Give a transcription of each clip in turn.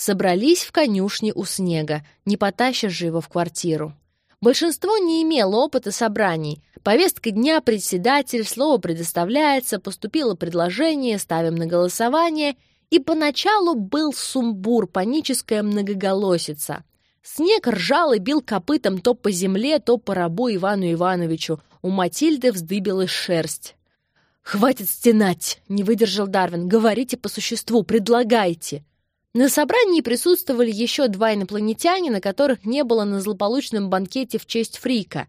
собрались в конюшне у снега, не потащишь же его в квартиру. Большинство не имело опыта собраний. Повестка дня, председатель, слово предоставляется, поступило предложение, ставим на голосование, и поначалу был сумбур, паническая многоголосица. Снег ржал и бил копытом то по земле, то по рабу Ивану Ивановичу. У Матильды вздыбилась шерсть. «Хватит стенать!» — не выдержал Дарвин. «Говорите по существу, предлагайте!» На собрании присутствовали еще два инопланетянина, которых не было на злополучном банкете в честь Фрика.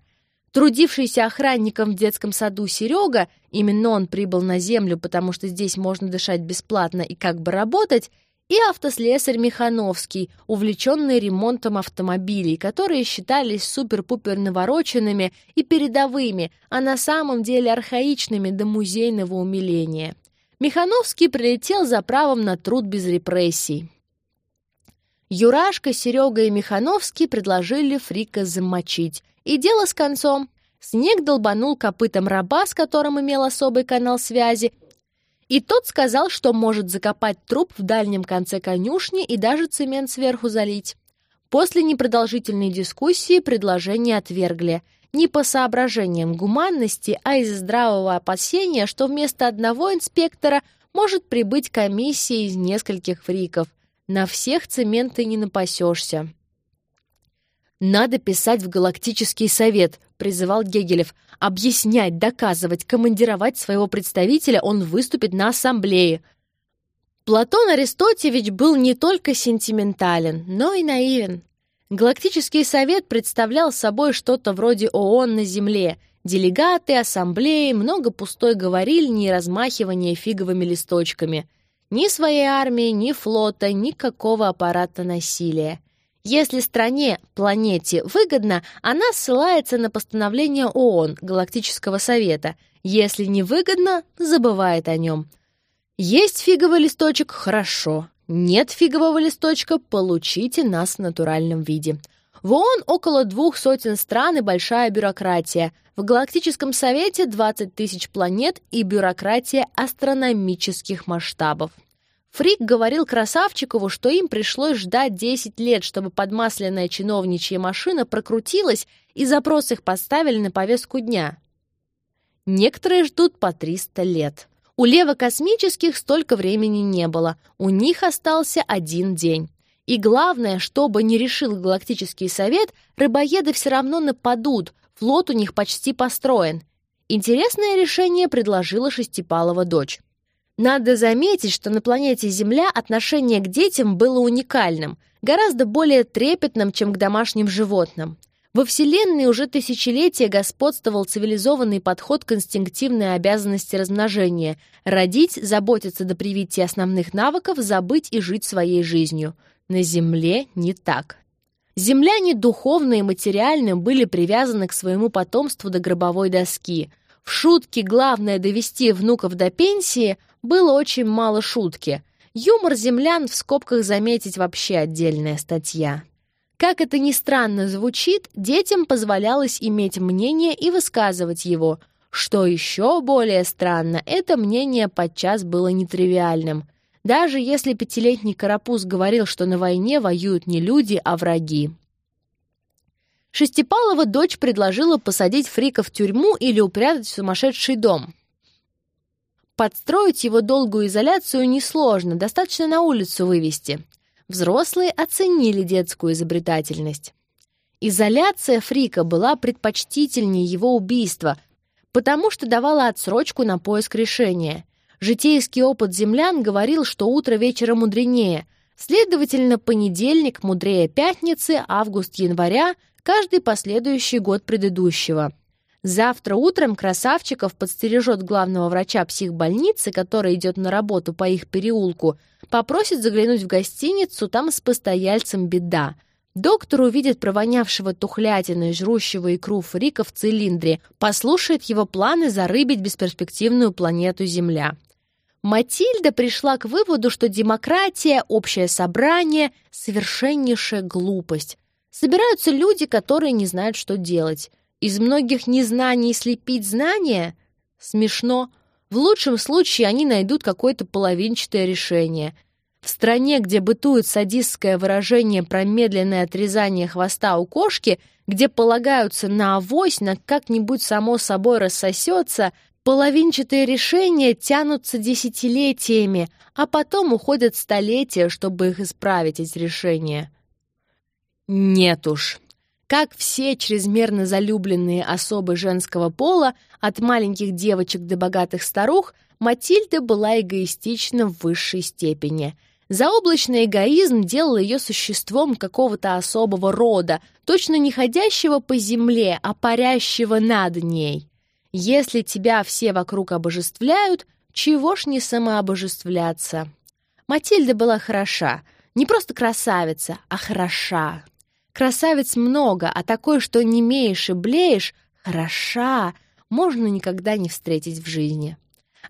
Трудившийся охранником в детском саду Серега, именно он прибыл на Землю, потому что здесь можно дышать бесплатно и как бы работать, и автослесарь Механовский, увлеченный ремонтом автомобилей, которые считались супер-пупер навороченными и передовыми, а на самом деле архаичными до музейного умиления. Механовский прилетел за правом на труд без репрессий. Юрашка, Серега и Механовский предложили Фрика замочить. И дело с концом. Снег долбанул копытом раба, с которым имел особый канал связи, и тот сказал, что может закопать труп в дальнем конце конюшни и даже цемент сверху залить. После непродолжительной дискуссии предложение отвергли. Не по соображениям гуманности, а из здравого опасения, что вместо одного инспектора может прибыть комиссия из нескольких фриков. На всех цементы не напасешься. «Надо писать в Галактический совет», — призывал Гегелев. «Объяснять, доказывать, командировать своего представителя он выступит на ассамблее». Платон Аристотевич был не только сентиментален, но и наивен. Галактический совет представлял собой что-то вроде ООН на Земле. Делегаты, ассамблеи, много пустой говорильни и размахивания фиговыми листочками. Ни своей армии, ни флота, никакого аппарата насилия. Если стране, планете выгодно, она ссылается на постановление ООН, Галактического совета. Если не выгодно, забывает о нем. Есть фиговый листочек – хорошо. Нет фигового листочка – получите нас в натуральном виде. В около двух сотен стран и большая бюрократия. В Галактическом совете 20 тысяч планет и бюрократия астрономических масштабов. Фрик говорил Красавчикову, что им пришлось ждать 10 лет, чтобы подмасленная чиновничья машина прокрутилась и запрос их поставили на повестку дня. Некоторые ждут по 300 лет. У левокосмических столько времени не было, у них остался один день. И главное, что бы ни решил Галактический совет, рыбоеды все равно нападут, флот у них почти построен. Интересное решение предложила Шестипалова дочь. Надо заметить, что на планете Земля отношение к детям было уникальным, гораздо более трепетным, чем к домашним животным. Во Вселенной уже тысячелетия господствовал цивилизованный подход к инстинктивной обязанности размножения – родить, заботиться до привития основных навыков, забыть и жить своей жизнью. На Земле не так. Земляне духовно и материально были привязаны к своему потомству до гробовой доски. В шутке «главное довести внуков до пенсии» было очень мало шутки. Юмор землян в скобках заметить вообще отдельная статья. Как это ни странно звучит, детям позволялось иметь мнение и высказывать его. Что еще более странно, это мнение подчас было нетривиальным. Даже если пятилетний карапуз говорил, что на войне воюют не люди, а враги. Шестипалова дочь предложила посадить Фрика в тюрьму или упрятать в сумасшедший дом. Подстроить его долгую изоляцию несложно, достаточно на улицу вывести. Взрослые оценили детскую изобретательность. Изоляция Фрика была предпочтительнее его убийства, потому что давала отсрочку на поиск решения. Житейский опыт землян говорил, что утро вечера мудренее. Следовательно, понедельник мудрее пятницы, август-января, каждый последующий год предыдущего – Завтра утром Красавчиков подстережет главного врача психбольницы, который идет на работу по их переулку, попросит заглянуть в гостиницу, там с постояльцем беда. Доктор увидит провонявшего тухлятиной, жрущего икру фрика в цилиндре, послушает его планы зарыбить бесперспективную планету Земля. Матильда пришла к выводу, что демократия, общее собрание — совершеннейшая глупость. Собираются люди, которые не знают, что делать. Из многих незнаний слепить знания? Смешно. В лучшем случае они найдут какое-то половинчатое решение. В стране, где бытует садистское выражение про медленное отрезание хвоста у кошки, где полагаются на авось, на как-нибудь само собой рассосется, половинчатые решения тянутся десятилетиями, а потом уходят столетия, чтобы их исправить, эти решения. Нет уж. Как все чрезмерно залюбленные особы женского пола, от маленьких девочек до богатых старух, Матильда была эгоистична в высшей степени — Заоблачный эгоизм делал ее существом какого-то особого рода, точно не ходящего по земле, а парящего над ней. Если тебя все вокруг обожествляют, чего ж не самообожествляться? Матильда была хороша, не просто красавица, а хороша. Красавиц много, а такой, что не имеешь и блеешь, хороша, можно никогда не встретить в жизни.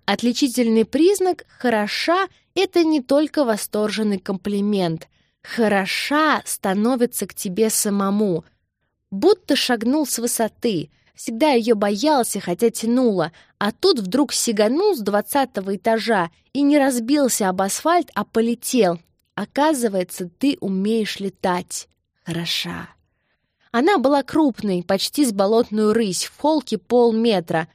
Отличительный признак «хороша» — это не только восторженный комплимент. «Хороша» становится к тебе самому. Будто шагнул с высоты. Всегда ее боялся, хотя тянуло. А тут вдруг сиганул с двадцатого этажа и не разбился об асфальт, а полетел. Оказывается, ты умеешь летать. Хороша. Она была крупной, почти с болотную рысь, в холке полметра,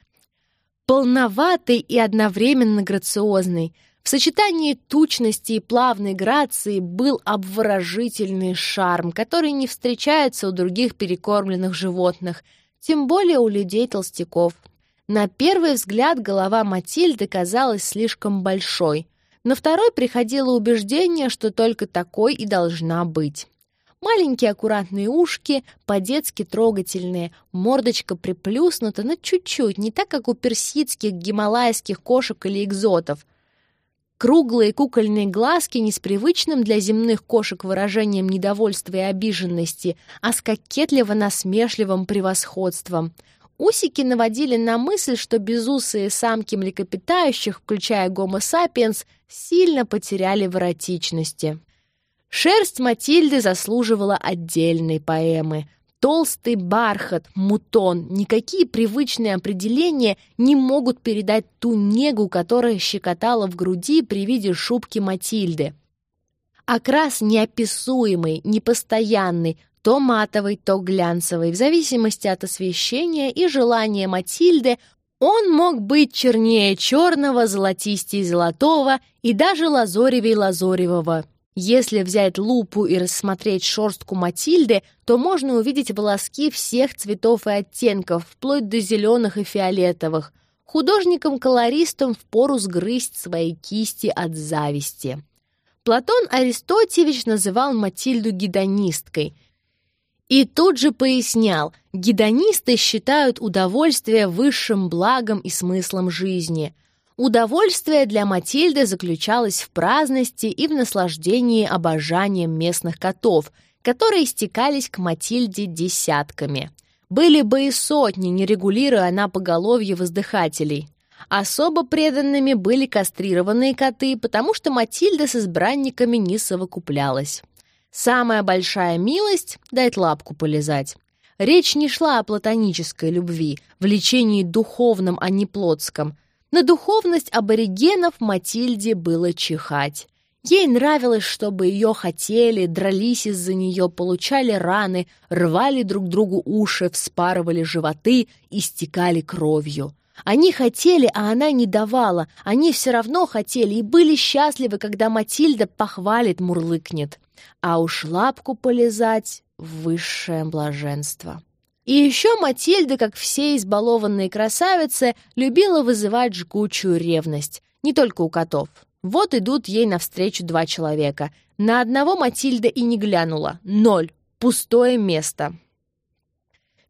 полноватый и одновременно грациозный. В сочетании тучности и плавной грации был обворожительный шарм, который не встречается у других перекормленных животных, тем более у людей-толстяков. На первый взгляд голова Матильды казалась слишком большой. На второй приходило убеждение, что только такой и должна быть. Маленькие аккуратные ушки, по-детски трогательные, мордочка приплюснута, но чуть-чуть, не так, как у персидских, гималайских кошек или экзотов. Круглые кукольные глазки не с привычным для земных кошек выражением недовольства и обиженности, а с кокетливо-насмешливым превосходством. Усики наводили на мысль, что безусые самки млекопитающих, включая гомо сапиенс, сильно потеряли в эротичности. Шерсть Матильды заслуживала отдельной поэмы. Толстый бархат, мутон, никакие привычные определения не могут передать ту негу, которая щекотала в груди при виде шубки Матильды. Окрас неописуемый, непостоянный, то матовый, то глянцевый, в зависимости от освещения и желания Матильды, он мог быть чернее черного, золотистей золотого и даже лазоревей лазоревого. Если взять лупу и рассмотреть шорстку Матильды, то можно увидеть волоски всех цветов и оттенков, вплоть до зеленых и фиолетовых. Художникам-колористам впору сгрызть свои кисти от зависти. Платон Аристотьевич называл Матильду гедонисткой. И тут же пояснял, гедонисты считают удовольствие высшим благом и смыслом жизни – Удовольствие для Матильды заключалось в праздности и в наслаждении обожанием местных котов, которые стекались к Матильде десятками. Были бы и сотни, не регулируя она поголовье воздыхателей. Особо преданными были кастрированные коты, потому что Матильда с избранниками не совокуплялась. Самая большая милость — дать лапку полезать. Речь не шла о платонической любви, влечении духовном, а не плотском — на духовность аборигенов Матильде было чихать. Ей нравилось, чтобы ее хотели, дрались из-за нее, получали раны, рвали друг другу уши, вспарывали животы, истекали кровью. Они хотели, а она не давала. Они все равно хотели и были счастливы, когда Матильда похвалит, мурлыкнет. А уж лапку полезать — высшее блаженство. И еще Матильда, как все избалованные красавицы, любила вызывать жгучую ревность. Не только у котов. Вот идут ей навстречу два человека. На одного Матильда и не глянула. Ноль. Пустое место.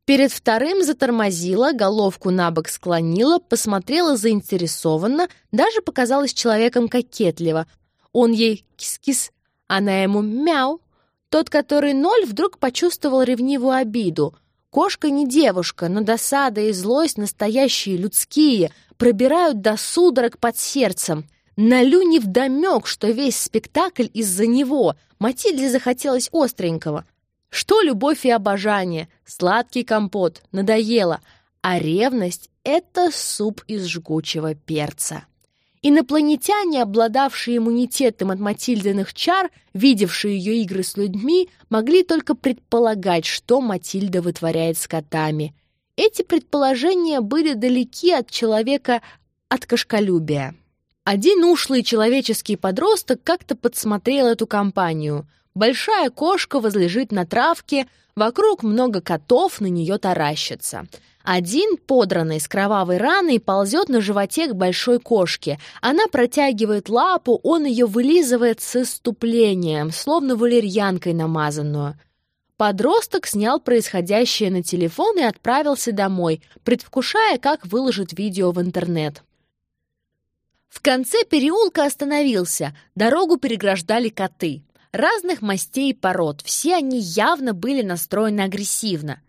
Перед вторым затормозила, головку на бок склонила, посмотрела заинтересованно, даже показалась человеком кокетливо. Он ей кис-кис, она ему мяу. Тот, который ноль, вдруг почувствовал ревнивую обиду — Кошка не девушка, но досада и злость настоящие, людские, пробирают до судорог под сердцем. Налю невдомек, что весь спектакль из-за него. Матильде захотелось остренького. Что любовь и обожание? Сладкий компот. Надоело. А ревность — это суп из жгучего перца. Инопланетяне, обладавшие иммунитетом от Матильдиных чар, видевшие ее игры с людьми, могли только предполагать, что Матильда вытворяет с котами. Эти предположения были далеки от человека от кошколюбия. Один ушлый человеческий подросток как-то подсмотрел эту компанию. Большая кошка возлежит на травке, вокруг много котов на нее таращатся — один, подранный с кровавой раной, ползет на животе к большой кошке. Она протягивает лапу, он ее вылизывает с иступлением, словно валерьянкой намазанную. Подросток снял происходящее на телефон и отправился домой, предвкушая, как выложить видео в интернет. В конце переулка остановился, дорогу переграждали коты. Разных мастей и пород, все они явно были настроены агрессивно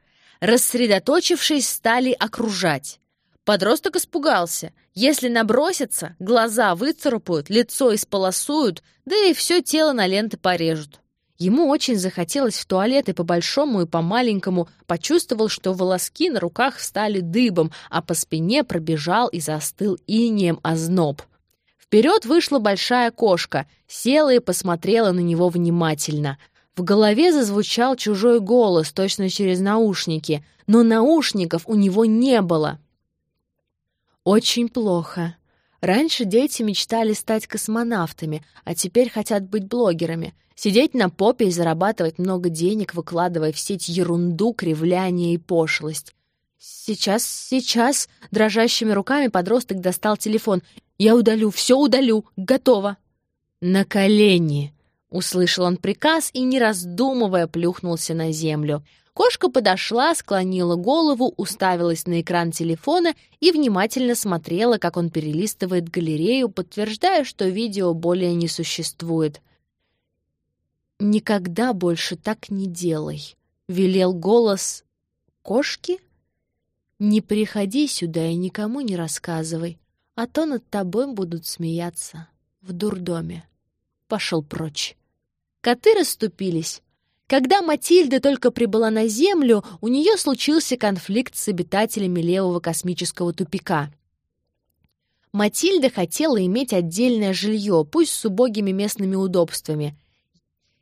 рассредоточившись, стали окружать. Подросток испугался. Если набросятся, глаза выцарапают, лицо исполосуют, да и все тело на ленты порежут. Ему очень захотелось в туалет и по большому, и по маленькому почувствовал, что волоски на руках встали дыбом, а по спине пробежал и застыл инеем озноб. Вперед вышла большая кошка, села и посмотрела на него внимательно. В голове зазвучал чужой голос, точно через наушники, но наушников у него не было. Очень плохо. Раньше дети мечтали стать космонавтами, а теперь хотят быть блогерами, сидеть на попе и зарабатывать много денег, выкладывая в сеть ерунду, кривляние и пошлость. «Сейчас, сейчас!» — дрожащими руками подросток достал телефон. «Я удалю, все удалю, готово!» «На колени!» Услышал он приказ и, не раздумывая, плюхнулся на землю. Кошка подошла, склонила голову, уставилась на экран телефона и внимательно смотрела, как он перелистывает галерею, подтверждая, что видео более не существует. «Никогда больше так не делай», — велел голос кошки. «Не приходи сюда и никому не рассказывай, а то над тобой будут смеяться в дурдоме. Пошел прочь». Коты расступились. Когда Матильда только прибыла на Землю, у нее случился конфликт с обитателями левого космического тупика. Матильда хотела иметь отдельное жилье, пусть с убогими местными удобствами.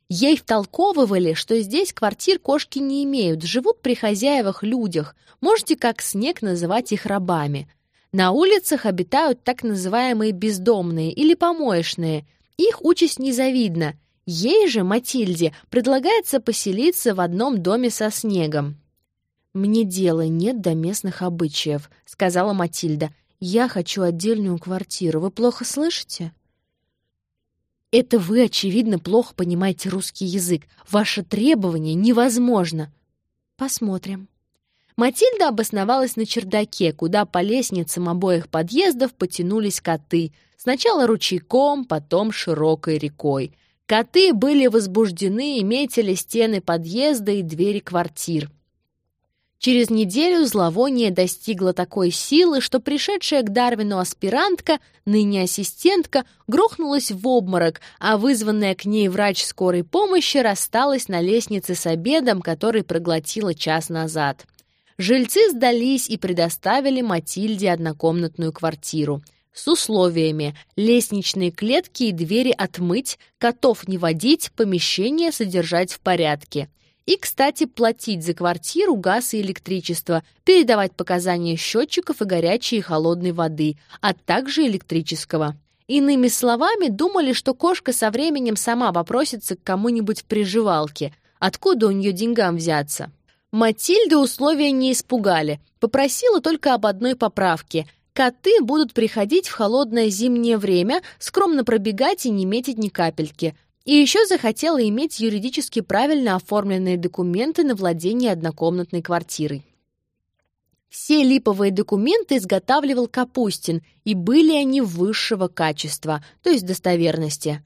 Ей втолковывали, что здесь квартир кошки не имеют, живут при хозяевах людях, можете как снег называть их рабами. На улицах обитают так называемые бездомные или помоечные. Их участь незавидна — Ей же, Матильде, предлагается поселиться в одном доме со снегом. «Мне дела нет до местных обычаев», — сказала Матильда. «Я хочу отдельную квартиру. Вы плохо слышите?» «Это вы, очевидно, плохо понимаете русский язык. Ваше требование невозможно». «Посмотрим». Матильда обосновалась на чердаке, куда по лестницам обоих подъездов потянулись коты. Сначала ручейком, потом широкой рекой — Коты были возбуждены и метили стены подъезда и двери квартир. Через неделю зловоние достигло такой силы, что пришедшая к Дарвину аспирантка, ныне ассистентка, грохнулась в обморок, а вызванная к ней врач скорой помощи рассталась на лестнице с обедом, который проглотила час назад. Жильцы сдались и предоставили Матильде однокомнатную квартиру — с условиями лестничные клетки и двери отмыть, котов не водить, помещение содержать в порядке. И, кстати, платить за квартиру, газ и электричество, передавать показания счетчиков и горячей и холодной воды, а также электрического. Иными словами, думали, что кошка со временем сама попросится к кому-нибудь в приживалке. Откуда у нее деньгам взяться? Матильда условия не испугали, попросила только об одной поправке. Коты будут приходить в холодное зимнее время, скромно пробегать и не метить ни капельки. И еще захотела иметь юридически правильно оформленные документы на владение однокомнатной квартирой. Все липовые документы изготавливал Капустин, и были они высшего качества, то есть достоверности.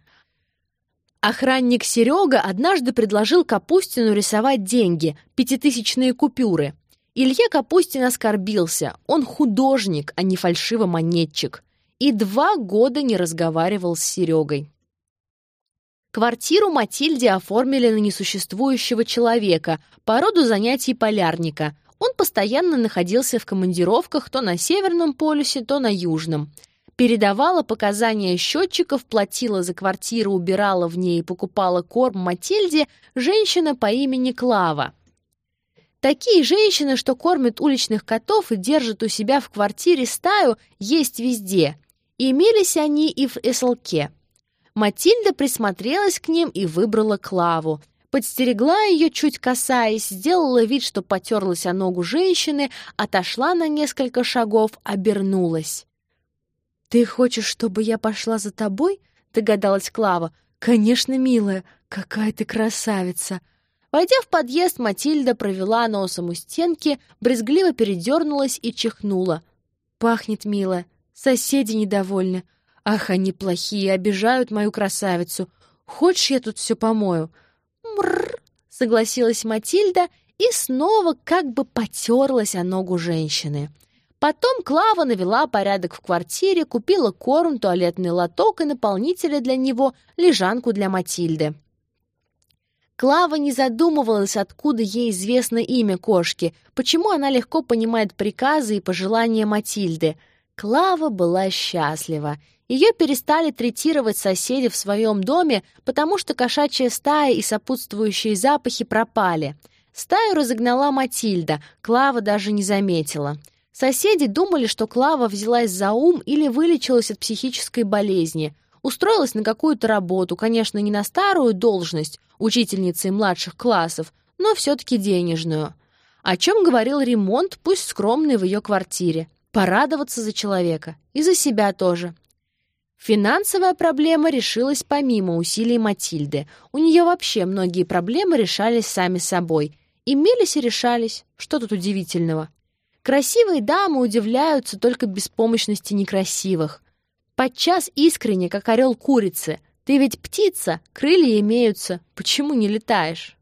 Охранник Серега однажды предложил Капустину рисовать деньги, пятитысячные купюры. Илья Капустин оскорбился. Он художник, а не фальшивомонетчик. И два года не разговаривал с Серегой. Квартиру Матильде оформили на несуществующего человека по роду занятий полярника. Он постоянно находился в командировках то на Северном полюсе, то на Южном. передавала показания счетчиков, платила за квартиру, убирала в ней и покупала корм Матильде женщина по имени Клава. Такие женщины, что кормят уличных котов и держат у себя в квартире стаю, есть везде. Имелись они и в Эслке. Матильда присмотрелась к ним и выбрала Клаву. Подстерегла ее, чуть касаясь, сделала вид, что потерлась о ногу женщины, отошла на несколько шагов, обернулась. «Ты хочешь, чтобы я пошла за тобой?» — догадалась Клава. «Конечно, милая, какая ты красавица!» Войдя в подъезд, Матильда провела носом у стенки, брезгливо передернулась и чихнула. «Пахнет мило. Соседи недовольны. Ах, они плохие, обижают мою красавицу. Хочешь, я тут все помою?» «Мрррр», — согласилась Матильда и снова как бы потерлась о ногу женщины. Потом Клава навела порядок в квартире, купила корм, туалетный лоток и наполнители для него, лежанку для Матильды. Клава не задумывалась, откуда ей известно имя кошки, почему она легко понимает приказы и пожелания Матильды. Клава была счастлива. Ее перестали третировать соседи в своем доме, потому что кошачья стая и сопутствующие запахи пропали. Стаю разогнала Матильда, Клава даже не заметила. Соседи думали, что Клава взялась за ум или вылечилась от психической болезни. Устроилась на какую-то работу, конечно, не на старую должность, учительницей младших классов, но все-таки денежную. О чем говорил ремонт, пусть скромный в ее квартире. Порадоваться за человека. И за себя тоже. Финансовая проблема решилась помимо усилий Матильды. У нее вообще многие проблемы решались сами собой. Имелись и решались. Что тут удивительного? Красивые дамы удивляются только беспомощности некрасивых. Подчас искренне, как орел курицы. Ты ведь птица, крылья имеются, почему не летаешь?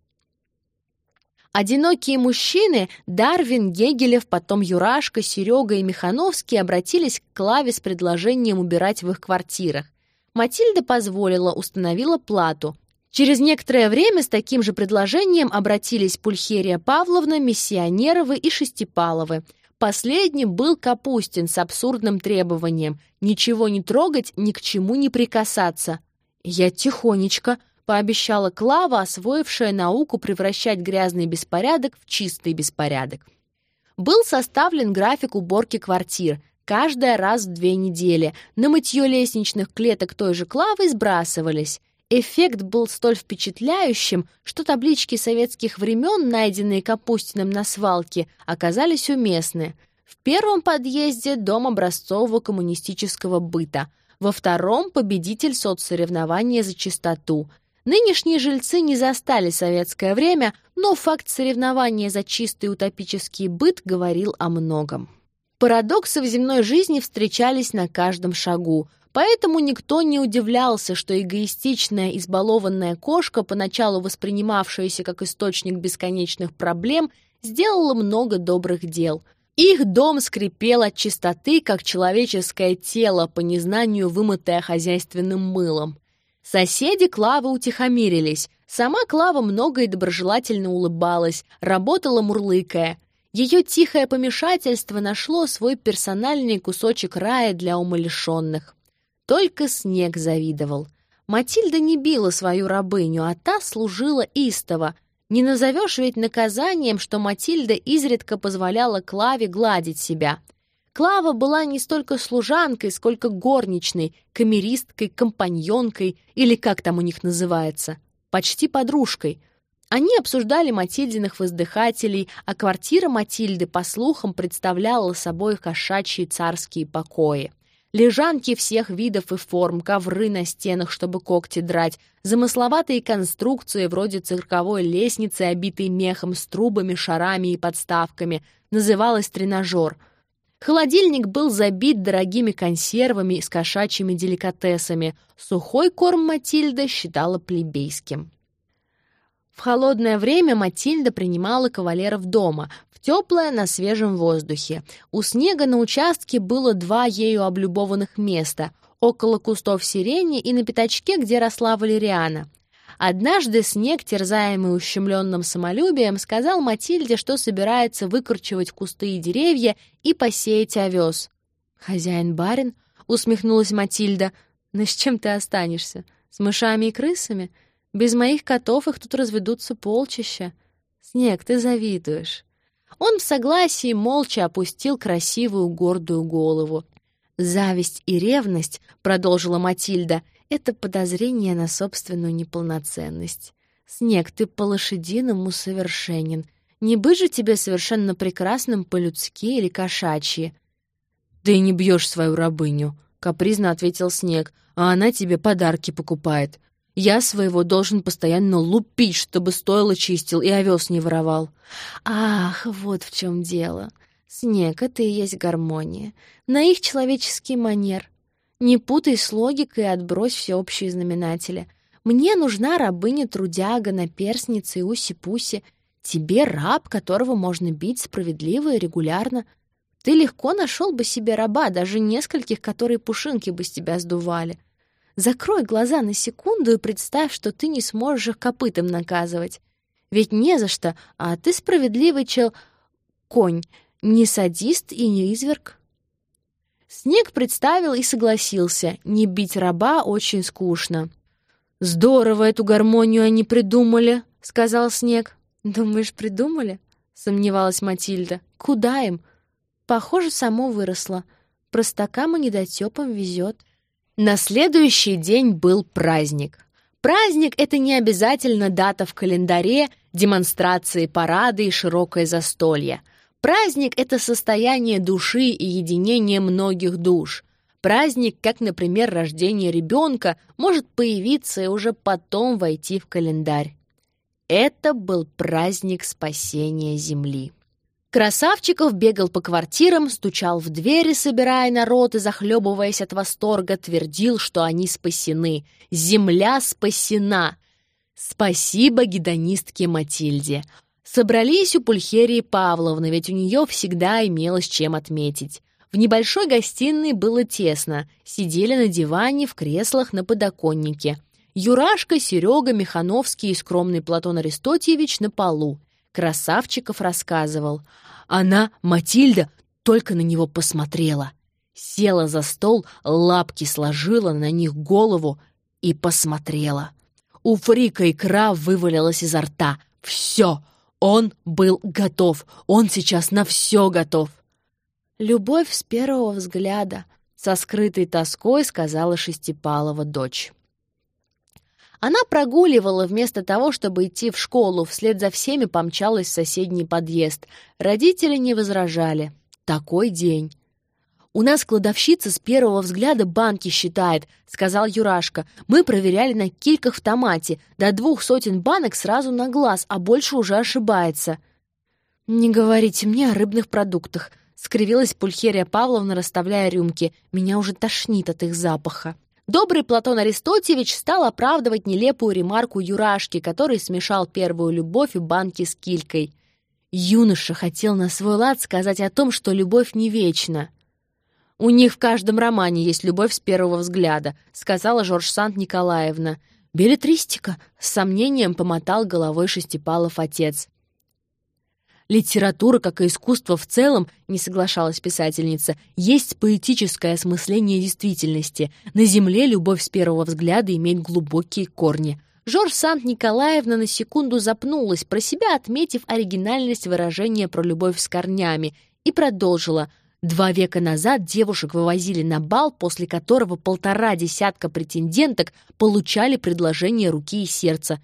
Одинокие мужчины, Дарвин, Гегелев, потом Юрашка, Серега и Михановский обратились к Клаве с предложением убирать в их квартирах. Матильда позволила, установила плату. Через некоторое время с таким же предложением обратились Пульхерия Павловна, Миссионеровы и Шестипаловы – Последним был Капустин с абсурдным требованием ничего не трогать, ни к чему не прикасаться. «Я тихонечко», — пообещала Клава, освоившая науку превращать грязный беспорядок в чистый беспорядок. Был составлен график уборки квартир, каждая раз в две недели. На мытье лестничных клеток той же Клавы сбрасывались. Эффект был столь впечатляющим, что таблички советских времен, найденные Капустиным на свалке, оказались уместны. В первом подъезде дом образцового коммунистического быта, во втором — победитель соцсоревнования за чистоту. Нынешние жильцы не застали советское время, но факт соревнования за чистый утопический быт говорил о многом. Парадоксы в земной жизни встречались на каждом шагу — Поэтому никто не удивлялся, что эгоистичная, избалованная кошка, поначалу воспринимавшаяся как источник бесконечных проблем, сделала много добрых дел. Их дом скрипел от чистоты, как человеческое тело, по незнанию вымытое хозяйственным мылом. Соседи Клавы утихомирились. Сама Клава много и доброжелательно улыбалась, работала мурлыкая. Ее тихое помешательство нашло свой персональный кусочек рая для умалишенных. Только снег завидовал. Матильда не била свою рабыню, а та служила истово. Не назовешь ведь наказанием, что Матильда изредка позволяла Клаве гладить себя. Клава была не столько служанкой, сколько горничной, камеристкой, компаньонкой или как там у них называется, почти подружкой. Они обсуждали Матильдиных воздыхателей, а квартира Матильды, по слухам, представляла собой кошачьи царские покои. Лежанки всех видов и форм, ковры на стенах, чтобы когти драть, замысловатые конструкции вроде цирковой лестницы, обитой мехом с трубами, шарами и подставками, называлась тренажер. Холодильник был забит дорогими консервами с кошачьими деликатесами. Сухой корм Матильда считала плебейским. В холодное время Матильда принимала кавалеров дома, теплое на свежем воздухе. У снега на участке было два ею облюбованных места — около кустов сирени и на пятачке, где росла валериана. Однажды снег, терзаемый ущемленным самолюбием, сказал Матильде, что собирается выкорчевать кусты и деревья и посеять овес. «Хозяин-барин?» — усмехнулась Матильда. «Но с чем ты останешься? С мышами и крысами? Без моих котов их тут разведутся полчища. Снег, ты завидуешь». Он в согласии молча опустил красивую гордую голову. «Зависть и ревность», — продолжила Матильда, — «это подозрение на собственную неполноценность. Снег, ты по-лошадиному совершенен. Не быть же тебе совершенно прекрасным по-людски или кошачьи». «Ты не бьешь свою рабыню», — капризно ответил Снег, «а она тебе подарки покупает. Я своего должен постоянно лупить, чтобы стоило чистил и овес не воровал». «Ах, вот в чем дело. Снег — это и есть гармония. На их человеческий манер. Не путай с логикой и отбрось всеобщие знаменатели. Мне нужна рабыня-трудяга, наперсница и уси-пуси. Тебе раб, которого можно бить справедливо и регулярно. Ты легко нашел бы себе раба, даже нескольких, которые пушинки бы с тебя сдували. Закрой глаза на секунду и представь, что ты не сможешь их копытом наказывать. Ведь не за что, а ты справедливый чел... конь, не садист и не изверг. Снег представил и согласился. Не бить раба очень скучно. «Здорово эту гармонию они придумали», — сказал Снег. «Думаешь, придумали?» — сомневалась Матильда. «Куда им? Похоже, само выросло. Простакам и недотёпам везет». На следующий день был праздник. Праздник — это не обязательно дата в календаре, демонстрации, парады и широкое застолье. Праздник — это состояние души и единение многих душ. Праздник, как, например, рождение ребенка, может появиться и уже потом войти в календарь. Это был праздник спасения Земли. Красавчиков бегал по квартирам, стучал в двери, собирая народ и, захлебываясь от восторга, твердил, что они спасены. Земля спасена! Спасибо гедонистке Матильде. Собрались у Пульхерии Павловны, ведь у нее всегда имелось чем отметить. В небольшой гостиной было тесно, сидели на диване, в креслах, на подоконнике. Юрашка, Серега, Механовский и скромный Платон Аристотьевич на полу. Красавчиков рассказывал. Она, Матильда, только на него посмотрела. Села за стол, лапки сложила, на них голову и посмотрела. У Фрика икра вывалилась изо рта. Все! Он был готов. Он сейчас на все готов. «Любовь с первого взгляда», — со скрытой тоской сказала Шестипалова дочь. Она прогуливала вместо того, чтобы идти в школу, вслед за всеми помчалась в соседний подъезд. Родители не возражали. Такой день. «У нас кладовщица с первого взгляда банки считает», — сказал Юрашка. «Мы проверяли на кильках в томате. До двух сотен банок сразу на глаз, а больше уже ошибается». «Не говорите мне о рыбных продуктах», скривилась Пульхерия Павловна, расставляя рюмки. «Меня уже тошнит от их запаха». Добрый Платон Аристотьевич стал оправдывать нелепую ремарку Юрашки, который смешал первую любовь и банки с килькой. Юноша хотел на свой лад сказать о том, что любовь не вечна. «У них в каждом романе есть любовь с первого взгляда», сказала Жорж Сант Николаевна. «Беллетристика», — с сомнением помотал головой Шестипалов отец. Литература, как и искусство в целом, не соглашалась писательница, есть поэтическое осмысление действительности. На земле любовь с первого взгляда имеет глубокие корни. Жорж Сант-Николаевна на секунду запнулась, про себя отметив оригинальность выражения про любовь с корнями, и продолжила. Два века назад девушек вывозили на бал, после которого полтора десятка претенденток получали предложение руки и сердца.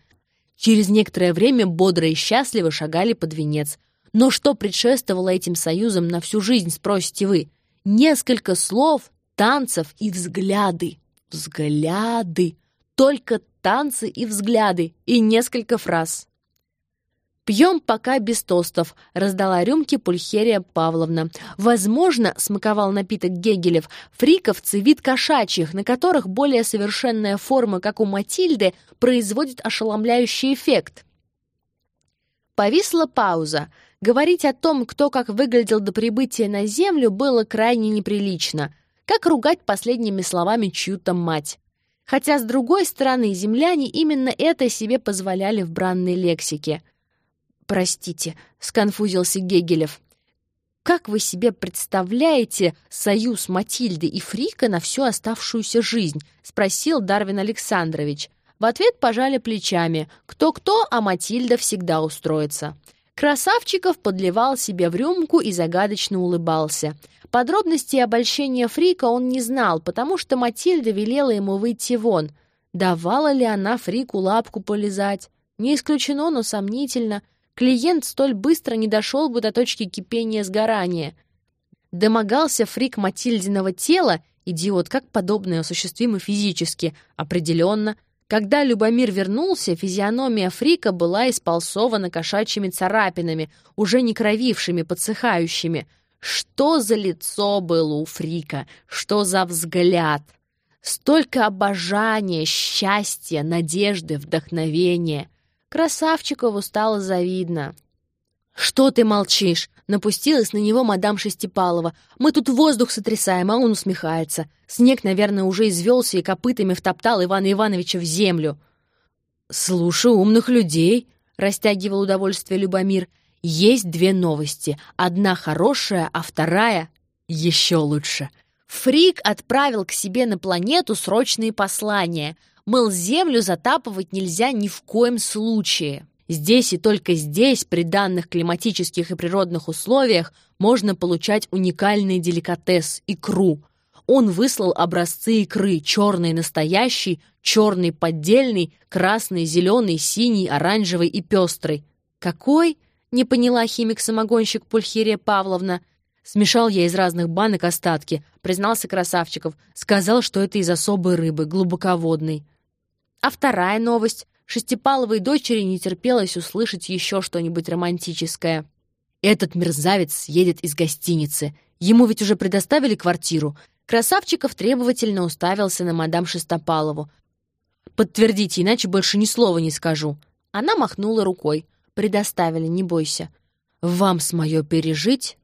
Через некоторое время бодро и счастливо шагали под венец. Но что предшествовало этим союзам на всю жизнь, спросите вы? Несколько слов, танцев и взгляды. Взгляды. Только танцы и взгляды. И несколько фраз. «Пьем пока без тостов», — раздала рюмки Пульхерия Павловна. «Возможно, — смаковал напиток Гегелев, — фриковцы — вид кошачьих, на которых более совершенная форма, как у Матильды, производит ошеломляющий эффект». Повисла пауза. Говорить о том, кто как выглядел до прибытия на Землю, было крайне неприлично. Как ругать последними словами чью-то мать? Хотя, с другой стороны, земляне именно это себе позволяли в бранной лексике. «Простите», — сконфузился Гегелев. как вы себе представляете союз Матильды и Фрика на всю оставшуюся жизнь?» — спросил Дарвин Александрович. В ответ пожали плечами. Кто-кто, а Матильда всегда устроится. Красавчиков подливал себе в рюмку и загадочно улыбался. Подробностей обольщения Фрика он не знал, потому что Матильда велела ему выйти вон. Давала ли она Фрику лапку полизать? Не исключено, но сомнительно — клиент столь быстро не дошел бы до точки кипения сгорания. Домогался фрик Матильдиного тела, идиот, как подобное осуществимо физически, определенно. Когда Любомир вернулся, физиономия фрика была исполсована кошачьими царапинами, уже не кровившими, подсыхающими. Что за лицо было у фрика? Что за взгляд? Столько обожания, счастья, надежды, вдохновения. Красавчикову стало завидно. «Что ты молчишь?» — напустилась на него мадам Шестипалова. «Мы тут воздух сотрясаем, а он усмехается. Снег, наверное, уже извелся и копытами втоптал Ивана Ивановича в землю». «Слушаю умных людей», — растягивал удовольствие Любомир. «Есть две новости. Одна хорошая, а вторая еще лучше». Фрик отправил к себе на планету срочные послания — Мыл, землю затапывать нельзя ни в коем случае. Здесь и только здесь, при данных климатических и природных условиях, можно получать уникальный деликатес – икру. Он выслал образцы икры – черный настоящий, черный поддельный, красный, зеленый, синий, оранжевый и пестрый. «Какой?» – не поняла химик-самогонщик Пульхирия Павловна. Смешал я из разных банок остатки, признался Красавчиков. Сказал, что это из особой рыбы, глубоководной. А вторая новость. Шестипаловой дочери не терпелось услышать еще что-нибудь романтическое. Этот мерзавец едет из гостиницы. Ему ведь уже предоставили квартиру. Красавчиков требовательно уставился на мадам Шестопалову. «Подтвердите, иначе больше ни слова не скажу». Она махнула рукой. «Предоставили, не бойся. Вам с мое пережить?»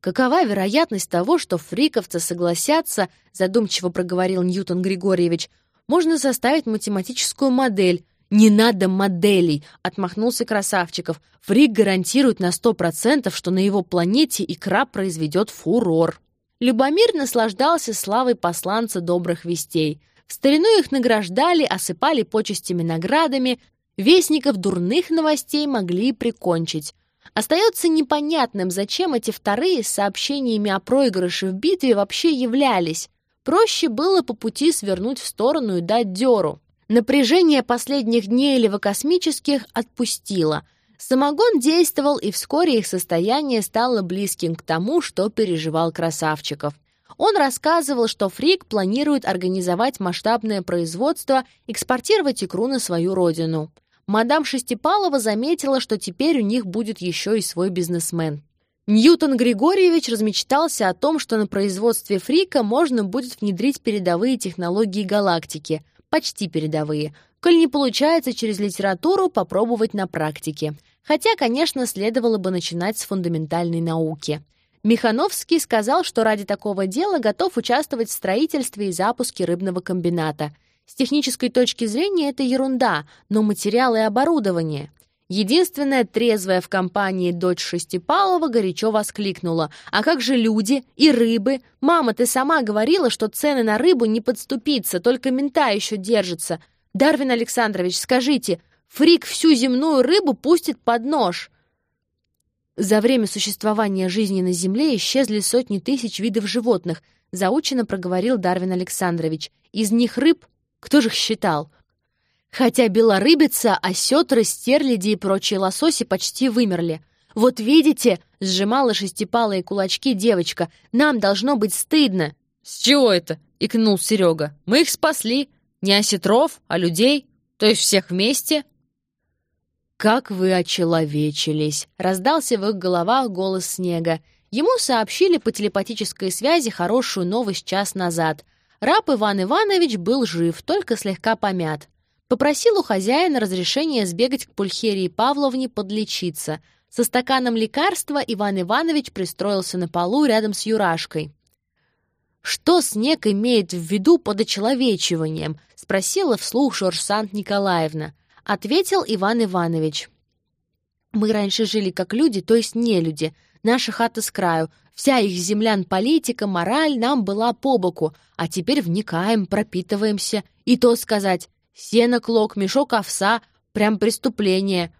Какова вероятность того, что фриковцы согласятся, задумчиво проговорил Ньютон Григорьевич, можно составить математическую модель. «Не надо моделей!» — отмахнулся Красавчиков. «Фрик гарантирует на сто процентов, что на его планете икра произведет фурор». Любомир наслаждался славой посланца добрых вестей. В старину их награждали, осыпали почестями наградами, вестников дурных новостей могли прикончить. Остается непонятным, зачем эти вторые с сообщениями о проигрыше в битве вообще являлись. Проще было по пути свернуть в сторону и дать дёру. Напряжение последних дней левокосмических отпустило. Самогон действовал, и вскоре их состояние стало близким к тому, что переживал Красавчиков. Он рассказывал, что Фрик планирует организовать масштабное производство, экспортировать икру на свою родину. Мадам Шестипалова заметила, что теперь у них будет еще и свой бизнесмен. Ньютон Григорьевич размечтался о том, что на производстве фрика можно будет внедрить передовые технологии галактики, почти передовые, коль не получается через литературу попробовать на практике. Хотя, конечно, следовало бы начинать с фундаментальной науки. Михановский сказал, что ради такого дела готов участвовать в строительстве и запуске рыбного комбината. С технической точки зрения это ерунда, но материалы и оборудование. Единственная трезвая в компании дочь Шестипалова горячо воскликнула. «А как же люди и рыбы? Мама, ты сама говорила, что цены на рыбу не подступиться, только мента еще держатся. Дарвин Александрович, скажите, фрик всю земную рыбу пустит под нож?» За время существования жизни на Земле исчезли сотни тысяч видов животных, заучено проговорил Дарвин Александрович. Из них рыб, кто же их считал? Хотя белорыбица, осетры, стерляди и прочие лососи почти вымерли. «Вот видите», — сжимала шестипалые кулачки девочка, — «нам должно быть стыдно». «С чего это?» — икнул Серега. «Мы их спасли. Не осетров, а людей. То есть всех вместе». «Как вы очеловечились!» — раздался в их головах голос Снега. Ему сообщили по телепатической связи хорошую новость час назад. Раб Иван Иванович был жив, только слегка помят. Попросил у хозяина разрешения сбегать к Пульхерии Павловне подлечиться. Со стаканом лекарства Иван Иванович пристроился на полу рядом с Юрашкой. «Что снег имеет в виду под очеловечиванием?» — спросила вслух Жорсант Николаевна. Ответил Иван Иванович. «Мы раньше жили как люди, то есть не люди. Наша хата с краю. Вся их землян политика, мораль нам была по боку. А теперь вникаем, пропитываемся. И то сказать, сено клок, мешок овса — прям преступление.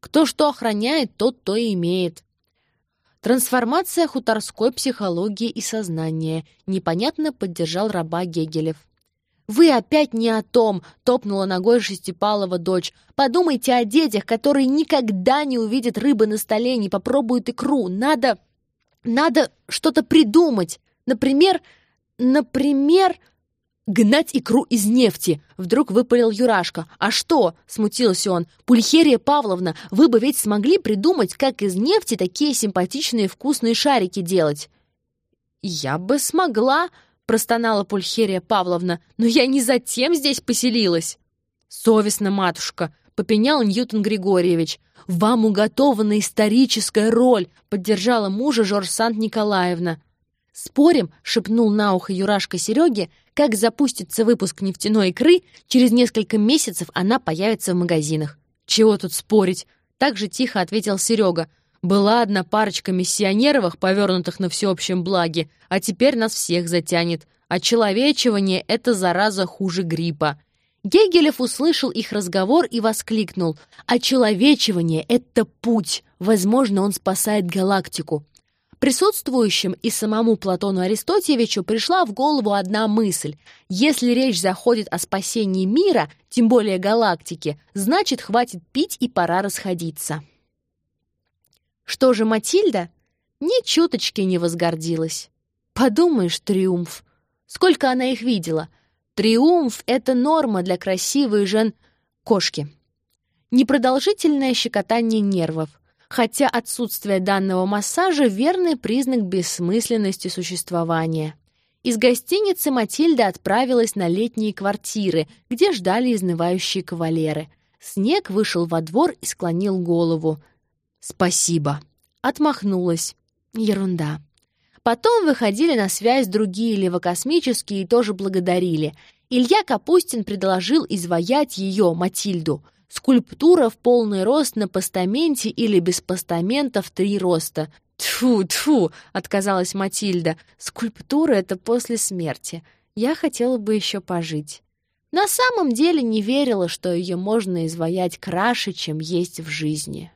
Кто что охраняет, тот то и имеет. Трансформация хуторской психологии и сознания. Непонятно поддержал раба Гегелев. «Вы опять не о том!» — топнула ногой Шестипалова дочь. «Подумайте о детях, которые никогда не увидят рыбы на столе, не попробуют икру. Надо... надо что-то придумать. Например... например...» «Гнать икру из нефти!» — вдруг выпалил Юрашка. «А что?» — смутился он. «Пульхерия Павловна, вы бы ведь смогли придумать, как из нефти такие симпатичные вкусные шарики делать?» «Я бы смогла!» — простонала Пульхерия Павловна. «Но я не затем здесь поселилась!» «Совестно, матушка!» — попенял Ньютон Григорьевич. «Вам уготована историческая роль!» — поддержала мужа Жорж Сант-Николаевна. «Спорим!» — шепнул на ухо Юрашка Сереге — как запустится выпуск нефтяной икры, через несколько месяцев она появится в магазинах. «Чего тут спорить?» — так же тихо ответил Серега. «Была одна парочка миссионеровых, повернутых на всеобщем благе, а теперь нас всех затянет. Очеловечивание — это зараза хуже гриппа». Гегелев услышал их разговор и воскликнул. «Очеловечивание — это путь. Возможно, он спасает галактику». Присутствующим и самому Платону Аристотьевичу пришла в голову одна мысль. Если речь заходит о спасении мира, тем более галактики, значит, хватит пить и пора расходиться. Что же Матильда? Ни чуточки не возгордилась. Подумаешь, триумф. Сколько она их видела. Триумф — это норма для красивой жен кошки. Непродолжительное щекотание нервов — хотя отсутствие данного массажа — верный признак бессмысленности существования. Из гостиницы Матильда отправилась на летние квартиры, где ждали изнывающие кавалеры. Снег вышел во двор и склонил голову. «Спасибо!» Отмахнулась. Ерунда. Потом выходили на связь другие левокосмические и тоже благодарили. Илья Капустин предложил изваять ее, Матильду — Скульптура в полный рост на постаменте или без постамента в три роста. Тфу, тфу, отказалась Матильда. Скульптура — это после смерти. Я хотела бы еще пожить. На самом деле не верила, что ее можно изваять краше, чем есть в жизни.